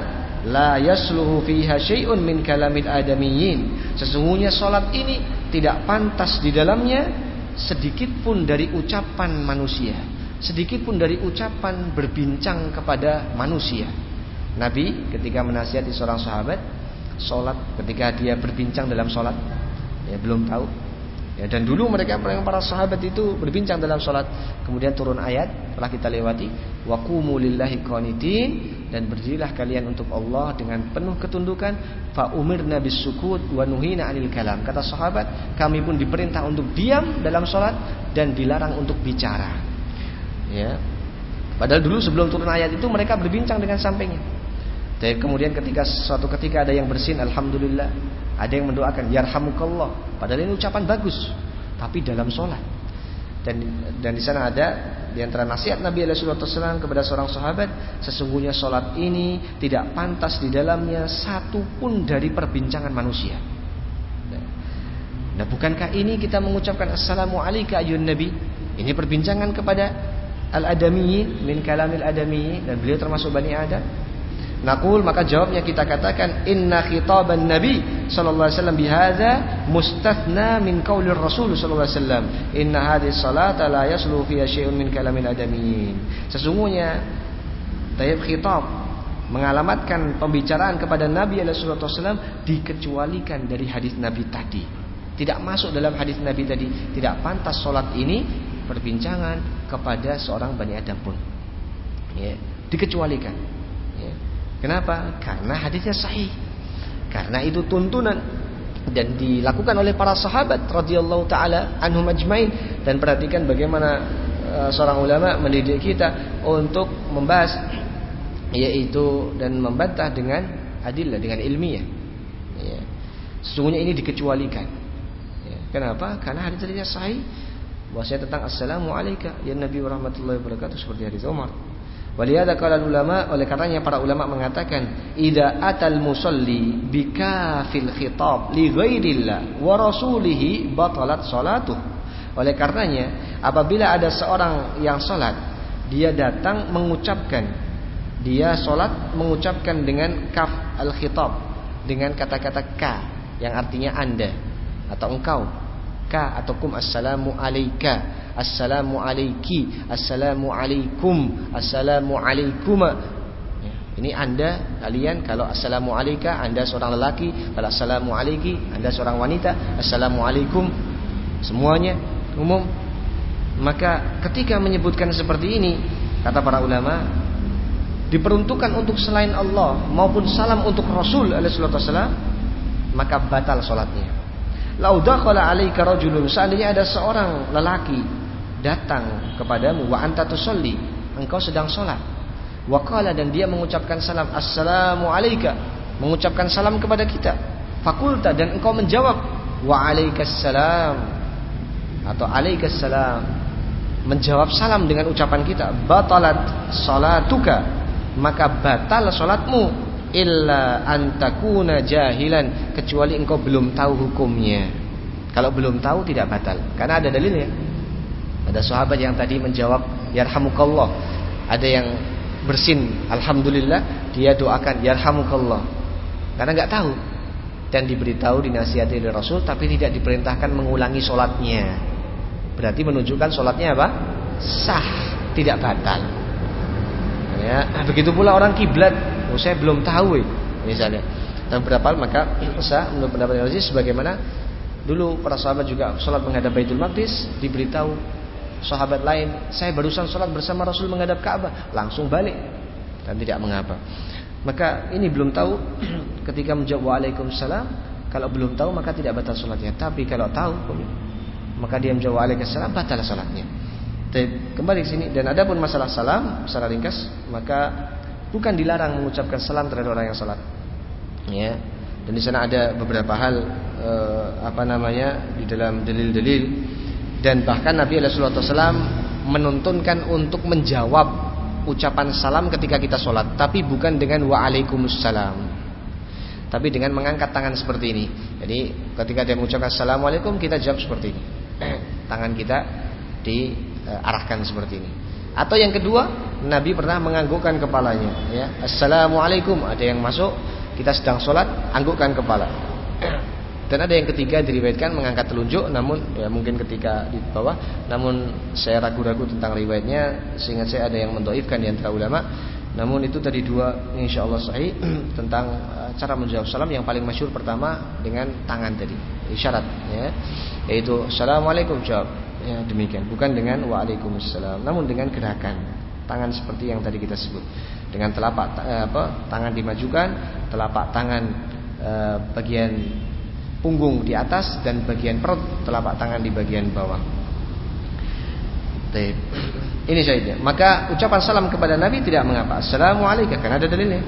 A: la yasluhu fiha syai'un min kalamil adamiyyin. Sesungguhnya sholat ini tidak pantas di dalamnya sedikit pun dari ucapan manusia sedikit pun dari ucapan berbincang kepada manusia. Nabi ketika menasihati seorang sahabat sholat ketika dia berbincang dalam sholat ya belum tahu Ya, dan dulu mereka para sahabat itu berbincang dalam sholat. Kemudian turun ayat telah kita lewati. Wakumu lillahi qanitin dan berdirilah kalian untuk Allah dengan penuh ketundukan. Fa umirna bisukut wa nuhina anil kalam. Kata sahabat, kami pun diperintah untuk diam dalam sholat dan dilarang untuk bicara. Ya. Padahal dulu sebelum turun ayat itu mereka berbincang dengan sampingnya. Dan kemudian ketika suatu ketika ada yang bersin, alhamdulillah. Ada yang mendoakan, yarhamukallah. Padahal ini ucapan bagus, tapi dalam sholat. Dan dan di sana ada di antara nasihat Nabi Wasallam kepada seorang sahabat, sesungguhnya sholat ini tidak pantas di dalamnya satu pun dari perbincangan manusia. Nah, bukankah ini kita mengucapkan assalamu alayka ayun nabi? Ini perbincangan kepada al-adamiyyin min kalamil adamiyyin dan beliau termasuk Bani Adam. Nakul maka jawabnya kita katakan inna khitaban Nabi sallallahu alaihi wasallam bihadza mustathna min qaulir Rasul sallallahu alaihi wasallam inna hadhihi salata la yaslu fiha syai'un min kalamil adamiyyin. Sesungguhnya tayyib khitab mengalamatkan pembicaraan kepada Nabi alaihi wasallam dikecualikan dari hadis Nabi tadi. Tidak masuk dalam hadis Nabi tadi, tidak pantas salat ini perbincangan kepada seorang Bani Adam pun. Ya, dikecualikan. Kenapa? Karena hadisnya sahih. Karena itu tuntunan dan dilakukan oleh para sahabat radhiyallahu taala anhum ajmain dan perhatikan bagaimana uh, seorang ulama mendidik kita untuk membahas yaitu dan membantah dengan adillah dengan ilmiah. Ya. Sesungguhnya ini dikecualikan. Ya. Kenapa? Karena hadisnya sahih bahwasanya tentang assalamu alayka ya Nabi warahmatullahi wabarakatuh seperti hadis Umar Walihada kala ulama oleh karenanya para ulama mengatakan ida atal musalli bikafil khitab li ghairillah wa rasulihi batalat salatuh. Oleh karenanya apabila ada seorang yang salat dia datang mengucapkan dia salat mengucapkan dengan kaf al khitab dengan kata-kata ka yang artinya anda atau engkau ka atau kum assalamu alayka Assalamu alayki Assalamu alaykum Assalamu alaykuma ya, Ini anda kalian Kalau assalamu alayka anda seorang lelaki. Kalau assalamu alayki anda seorang wanita. Assalamu alaykum Semuanya umum. Maka ketika menyebutkan seperti ini Kata para ulama Diperuntukkan untuk selain Allah Maupun salam untuk Rasul Alaihissalam Maka batal sholatnya Lau dakhala alaika rajulun Seandainya ada seorang lelaki datang kepadamu wa anta tusalli engkau sedang sholat. Waqala dan dia mengucapkan salam assalamu alayka mengucapkan salam kepada kita. Fakulta dan engkau menjawab wa alaikassalam atau alaikassalam menjawab salam dengan ucapan kita batalat salatuka maka batal salatmu illa antakuna jahilan kecuali engkau belum tahu hukumnya kalau belum tahu tidak batal karena ada dalilnya ada sahabat yang tadi menjawab yarhamukallah. Ada yang bersin alhamdulillah dia doakan yarhamukallah. Karena nggak tahu dan diberitahu dinasihati oleh Rasul tapi tidak diperintahkan mengulangi sholatnya. Berarti menunjukkan sholatnya apa? Sah, tidak batal. Ya, begitu pula orang kiblat, oh, saya belum tahu misalnya. Dan berapa maka sah menurut pendapat Rasul sebagaimana dulu para sahabat juga sholat menghadap Baitul Maqdis diberitahu sahabat lain, saya barusan sholat bersama Rasul menghadap Ka'bah, langsung balik dan tidak mengapa. Maka ini belum tahu ketika menjawab Waalaikumsalam, kalau belum tahu maka tidak batal sholatnya. Tapi kalau tahu, maka dia menjawab Waalaikumsalam batal sholatnya. Kembali ke sini dan ada pun masalah salam secara ringkas, maka bukan dilarang mengucapkan salam terhadap orang yang sholat. Ya, dan di sana ada beberapa hal eh, apa namanya di dalam dalil-dalil. Dan bahkan Nabi SAW menuntunkan untuk menjawab ucapan salam ketika kita sholat tapi bukan dengan waalaikumsalam tapi dengan mengangkat tangan seperti ini. Jadi ketika dia mengucapkan assalamualaikum kita jawab seperti ini. Tangan kita diarahkan seperti ini. Atau yang kedua Nabi pernah menganggukkan kepalanya ya. Assalamualaikum. Ada yang masuk kita sedang sholat anggukkan kepala. Dan ada yang ketiga diriwayatkan mengangkat telunjuk namun ya mungkin ketika di bawah namun saya ragu-ragu tentang riwayatnya sehingga saya ada yang mendoifkan di antara ulama. Namun itu tadi dua insya Allah sahih tentang uh, cara menjawab salam. Yang paling masyur pertama dengan tangan tadi isyarat ya. Yaitu assalamualaikum jawab. Ya demikian. Bukan dengan waalaikumsalam namun dengan gerakan tangan seperti yang tadi kita sebut dengan telapak eh, apa tangan dimajukan telapak tangan eh, bagian punggung di atas dan bagian perut telapak tangan di bagian bawah. Ini syahidnya. Maka ucapan salam kepada Nabi tidak mengapa. Assalamualaikum karena ada dalilnya.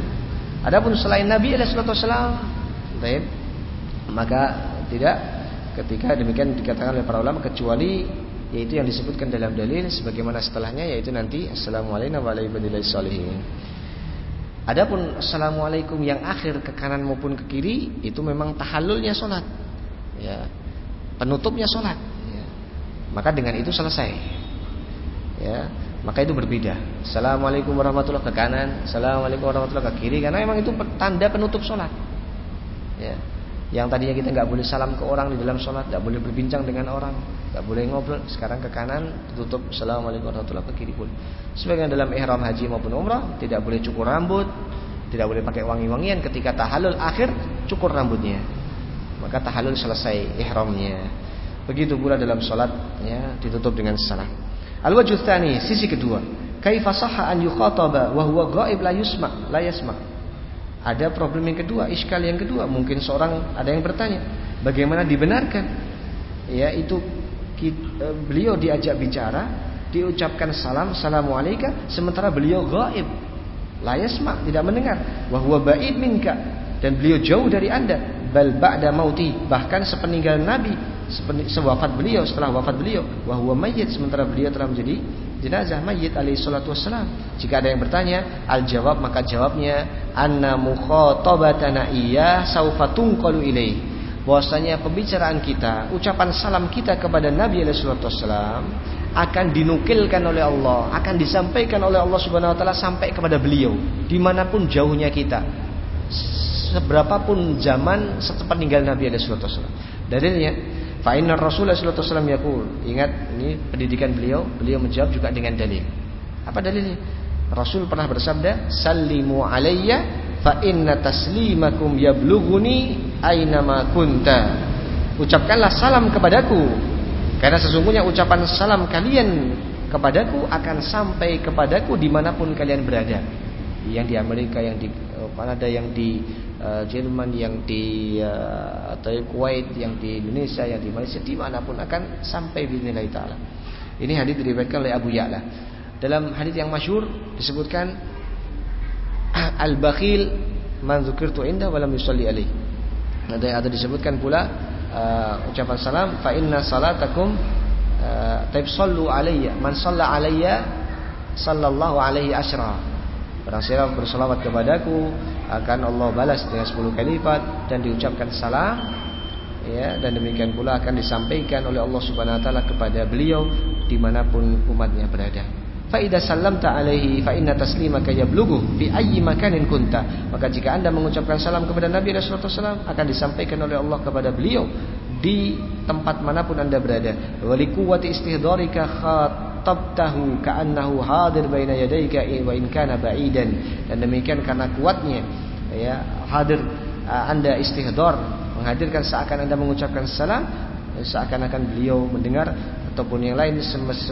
A: Adapun selain Nabi ada salatu salam. Maka tidak ketika demikian dikatakan oleh para ulama kecuali yaitu yang disebutkan dalam dalil sebagaimana setelahnya yaitu nanti assalamualaikum warahmatullahi wabarakatuh. Adapun assalamualaikum yang akhir ke kanan maupun ke kiri itu memang tahallulnya sholat, ya, penutupnya sholat. Ya. Maka dengan itu selesai. Ya, maka itu berbeda. Assalamualaikum warahmatullahi ke kanan, assalamualaikum warahmatullahi ke kiri karena memang itu tanda penutup sholat. Ya. Yang tadinya kita nggak boleh salam ke orang di dalam sholat, nggak boleh berbincang dengan orang, nggak boleh ngobrol. Sekarang ke kanan, tutup. Assalamualaikum warahmatullahi. Ke. Sebagian dalam ihram haji maupun umrah tidak boleh cukur rambut, tidak boleh pakai wangi-wangian. Ketika tahalul akhir, cukur rambutnya. Maka tahalul selesai ihramnya. Begitu pula dalam sholat, ya ditutup dengan salam. Al-wajh sisi kedua. Kaifa an yukhataba wa huwa ghaib la yusma, la yasma. Ada problem yang kedua, iskal yang kedua. Mungkin seorang ada yang bertanya, bagaimana dibenarkan? Ya itu kita, e, beliau diajak bicara, diucapkan salam, assalamualaikum, sementara beliau gaib, layasma tidak mendengar. Wahwa ba'id minka dan beliau jauh dari anda. Bal ba'da mauti bahkan sepeninggal Nabi, sewafat beliau setelah wafat beliau, wahwa mayit sementara beliau telah menjadi jenazah mayit alaihi salatu wassalam. Jika ada yang bertanya, al jawab maka jawabnya anna mukhatabatana iya saufa tunqalu ilaih. Bahwasanya pembicaraan kita, ucapan salam kita kepada Nabi alaihi salatu wassalam akan dinukilkan oleh Allah, akan disampaikan oleh Allah Subhanahu wa taala sampai kepada beliau di mana pun jauhnya kita. Seberapapun zaman setelah meninggal Nabi alaihi salatu wassalam. Dalilnya Fa inna Rasulullah sallallahu alaihi wasallam ingat ini pendidikan beliau, beliau menjawab juga dengan dalil. Apa dalilnya? Rasul pernah bersabda, "Sallimu alayya fa inna taslimakum yablughuni aina ma kunta." Ucapkanlah salam kepadaku karena sesungguhnya ucapan salam kalian kepadaku akan sampai kepadaku di mana pun kalian berada. Yang di Amerika, yang di Kanada, yang di uh, Jerman, yang di uh, Kuwait, yang di Indonesia, yang di Malaysia, di mana pun akan sampai binilai taala. Ini hadis diriwayatkan oleh Abu Ya'la. Dalam hadis yang masyhur disebutkan al-bakhil man dzukirtu inda wa lam yusalli alaih. Ada ada disebutkan pula uh, ucapan salam fa inna salatakum uh, taib sallu alayya man shalla alayya sallallahu alaihi asyra. Barang siapa berselawat kepadaku akan Allah balas dengan 10 kali lipat dan diucapkan salam ya dan demikian pula akan disampaikan oleh Allah Subhanahu wa taala kepada beliau di mana pun umatnya berada. Fa idza sallamta alaihi fa inna taslimaka yablughu fi ayyi makanin kunta. Maka jika Anda mengucapkan salam kepada Nabi Rasulullah SAW akan disampaikan oleh Allah kepada beliau di tempat mana pun Anda berada. Wa li quwwati istihdharika khatabtahu ka'annahu hadir baina yadayka wa in kana ba'idan. Dan demikian karena kuatnya ya hadir uh, Anda istihdar menghadirkan seakan Anda mengucapkan salam seakan-akan beliau mendengar ataupun yang lain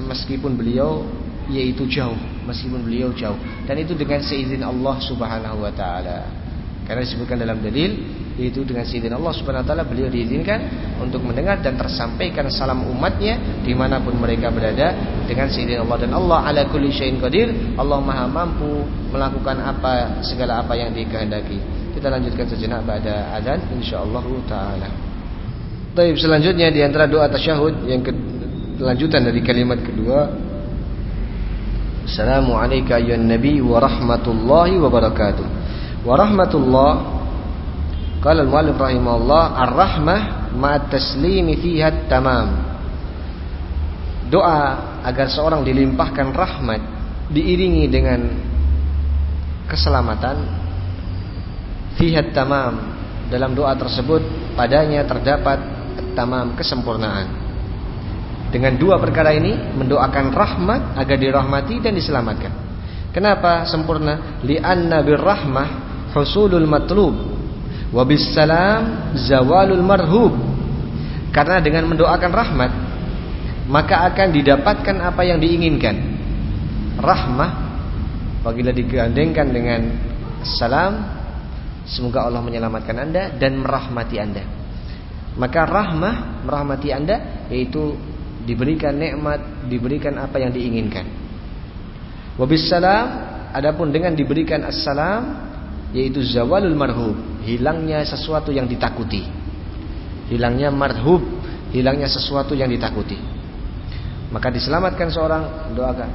A: meskipun beliau yaitu jauh meskipun beliau jauh. Dan itu dengan seizin Allah Subhanahu wa taala. Karena disebutkan dalam dalil yaitu dengan seizin Allah Subhanahu wa taala beliau diizinkan untuk mendengar dan tersampaikan salam umatnya di mana pun mereka berada dengan seizin Allah. Dan Allah ala kulli syai'in qadir Allah Maha mampu melakukan apa segala apa yang dikehendaki. Kita lanjutkan sejenak pada azan insyaallah taala. Baik, selanjutnya di antara doa tasyahud yang kelanjutan dari kalimat kedua. Assalamualaikum ya Nabi wa rahmatullahi wa barakatuh wa Qala al-muallif rahimahullah ar-rahmah ma'at taslimi fiha tamam. Doa agar seorang dilimpahkan rahmat diiringi dengan keselamatan fiha tamam. Dalam doa tersebut padanya terdapat tamam kesempurnaan. Dengan dua perkara ini mendoakan rahmat agar dirahmati dan diselamatkan. Kenapa sempurna? Li'anna birrahmah husulul matlub wa salam zawalul marhub Karena dengan mendoakan rahmat maka akan didapatkan apa yang diinginkan. Rahmah apabila digandengkan dengan salam semoga Allah menyelamatkan Anda dan merahmati Anda. Maka rahmah merahmati Anda yaitu diberikan nikmat, diberikan apa yang diinginkan. Wabissalam adapun dengan diberikan assalam yaitu zawalul marhub, hilangnya sesuatu yang ditakuti. Hilangnya marhub, hilangnya sesuatu yang ditakuti. Maka diselamatkan seorang, doakan.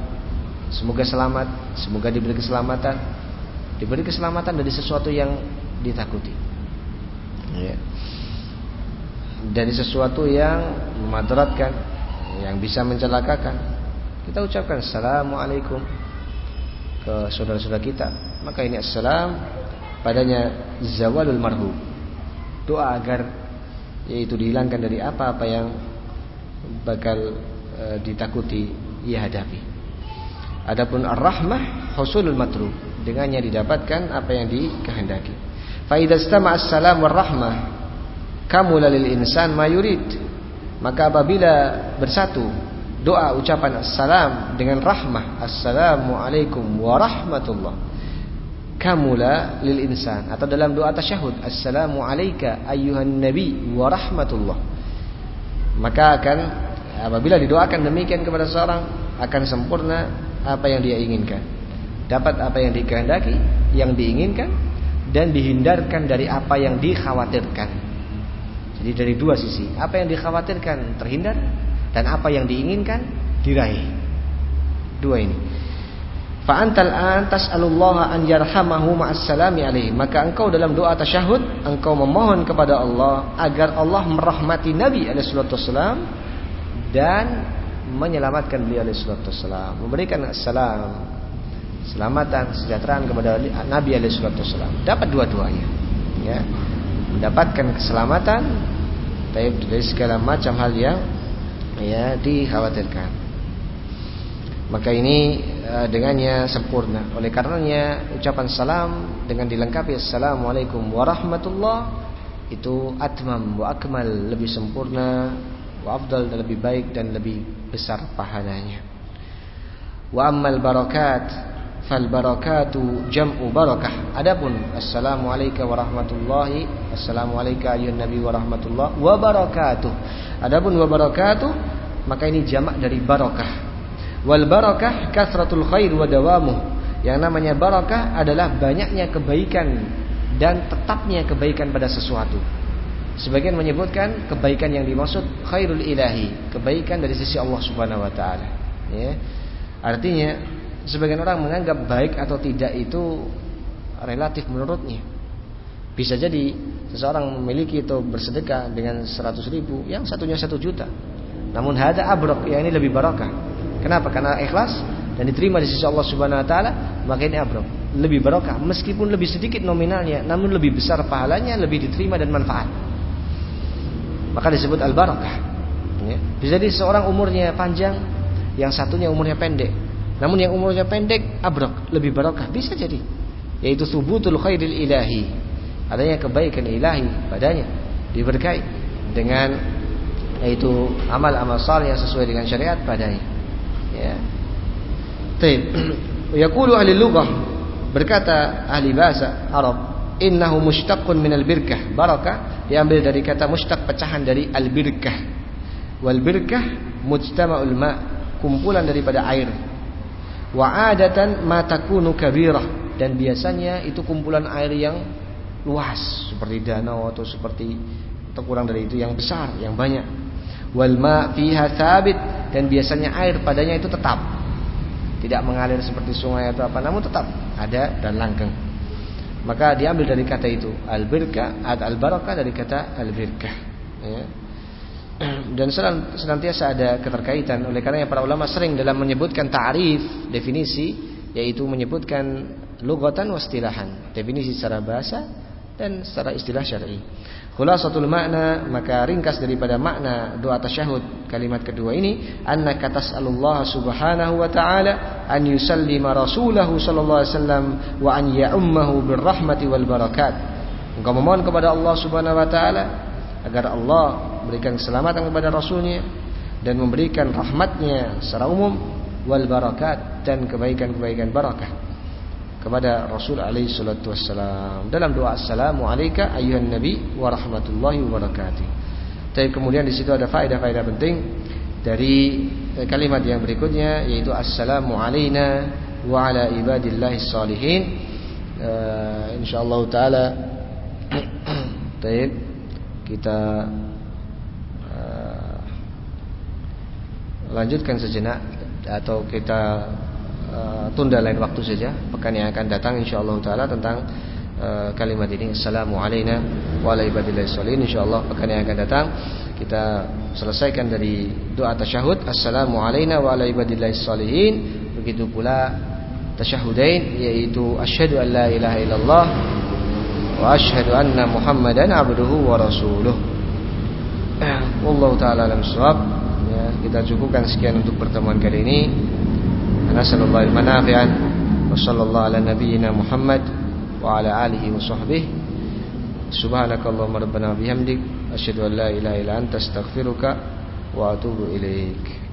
A: Semoga selamat, semoga diberi keselamatan, diberi keselamatan dari sesuatu yang ditakuti. Ya. Dari sesuatu yang memadaratkan, yang bisa mencelakakan. Kita ucapkan assalamualaikum ke saudara-saudara kita. Maka ini assalam padanya zawalul marhum. Doa agar yaitu dihilangkan dari apa-apa yang bakal e, ditakuti ia hadapi. Adapun ar-rahmah husulul matlub dengannya didapatkan apa yang dikehendaki. Fa idza as-salam rahmah kamula lil insan ma yurid. Maka apabila bersatu doa ucapan assalam dengan rahmah assalamu alaikum warahmatullah kamula lil insan. Atau dalam doa tasyahud assalamu alayka ayyuhan nabi wa rahmatullah. Maka akan apabila didoakan demikian kepada seorang akan sempurna apa yang dia inginkan. Dapat apa yang dikehendaki yang diinginkan dan dihindarkan dari apa yang dikhawatirkan. Jadi dari dua sisi. Apa yang dikhawatirkan terhindar dan apa yang diinginkan diraih. Dua ini Fa antal an tas'alullaha an yarhamahu ma'as salami alaihi. Maka engkau dalam doa tasyahud engkau memohon kepada Allah agar Allah merahmati Nabi alaihi wasallam dan menyelamatkan beliau alaihi wasallam, memberikan salam, selamatan, kesejahteraan kepada Nabi alaihi wasallam. Dapat dua-duanya. Ya. Mendapatkan keselamatan dari segala macam hal yang ya dikhawatirkan. Maka ini uh, dengannya sempurna. Oleh karenanya ucapan salam dengan dilengkapi assalamualaikum warahmatullah itu atmam wa akmal lebih sempurna wa afdal dan lebih baik dan lebih besar pahalanya. Wa ammal barakat fal barakatu jam'u barakah. Adapun assalamu alayka warahmatullahi assalamu alayka ayuhan nabi warahmatullah wa barakatuh. Adapun wa barakatuh maka ini jamak dari barakah Wal barakah kasratul khair wa dawamuh. Yang namanya barakah adalah banyaknya kebaikan dan tetapnya kebaikan pada sesuatu. Sebagian menyebutkan kebaikan yang dimaksud khairul ilahi, kebaikan dari sisi Allah Subhanahu wa taala. Ya. Artinya sebagian orang menganggap baik atau tidak itu relatif menurutnya. Bisa jadi seseorang memiliki atau bersedekah dengan 100 ribu, yang satunya satu juta. Namun hada abrok, yang ini lebih barakah. Kenapa? Karena ikhlas dan diterima di sisi Allah Subhanahu wa taala, maka ini abram. Lebih barokah meskipun lebih sedikit nominalnya, namun lebih besar pahalanya, lebih diterima dan manfaat. Maka disebut al-barakah. Ya. Bisa jadi seorang umurnya panjang, yang satunya umurnya pendek. Namun yang umurnya pendek abrok, lebih barokah. Bisa jadi. Yaitu subutul khairil ilahi. Adanya kebaikan ilahi padanya diberkahi dengan yaitu amal-amal saleh yang sesuai dengan syariat padanya. Ya. Taib. Yaqulu ahli lughah berkata ahli bahasa Arab, innahu mushtaqun minal birkah. Barakah diambil dari kata mushtaq pecahan dari al birkah. Wal birkah mujtama'ul ma, kumpulan daripada air. Wa adatan ma takunu kabirah dan biasanya itu kumpulan air yang luas seperti danau atau seperti atau kurang dari itu yang besar, yang banyak. Wal ma fiha thabit. Dan biasanya air padanya itu tetap. Tidak mengalir seperti sungai atau apa namun tetap ada dan langgeng. Maka diambil dari kata itu al birka al barakah dari kata al birkah ya. dan senantiasa ada keterkaitan. Oleh karena para ulama sering dalam menyebutkan ta'rif definisi yaitu menyebutkan lugatan wastilahan definisi secara bahasa dan secara istilah syar'i Khulasatul makna maka ringkas daripada makna doa tasyahud kalimat kedua ini annaka tas'alullah subhanahu wa ta'ala an yusallima rasulahu sallallahu alaihi wasallam wa an ya'ummahu birrahmati wal barakat. Engkau memohon kepada Allah subhanahu wa ta'ala agar Allah memberikan keselamatan kepada Rasulnya dan memberikan rahmatnya secara umum wal barakat dan kebaikan-kebaikan barakah kepada Rasul alaihi salatu wassalam dalam doa assalamu alayka ayuhan nabi wa rahmatullahi wa barakatuh. Tapi kemudian di situ ada faedah-faedah penting dari kalimat yang berikutnya yaitu assalamu alayna wa ala ibadillahis salihin. Uh, insyaallah taala Taib kita uh, lanjutkan sejenak atau kita uh, tunda lain waktu saja. Pekan yang akan datang insyaallah taala tentang uh, kalimat ini. Assalamu alayna wa ala ibadillahis salihin. Insyaallah pekan yang akan datang kita selesaikan dari doa tasyahud. Assalamu alayna wa ala ibadillahis salihin. Begitu pula tasyahudain yaitu asyhadu an la ilaha illallah wa asyhadu anna muhammadan abduhu wa rasuluh. Wallahu taala alam ya, kita cukupkan sekian untuk pertemuan kali ini nasallallahu ilman nafi'an wa sallallahu ala nabiyyina Muhammad wa ala alihi wa sahbihi subhanakallahumma rabbana bihamdik asyhadu an la ilaha illa anta astaghfiruka wa atubu ilaik